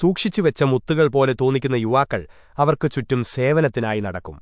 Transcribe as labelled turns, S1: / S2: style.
S1: സൂക്ഷിച്ചുവെച്ച മുത്തുകൾ പോലെ തോന്നിക്കുന്ന യുവാക്കൾ അവർക്കു ചുറ്റും സേവനത്തിനായി നടക്കും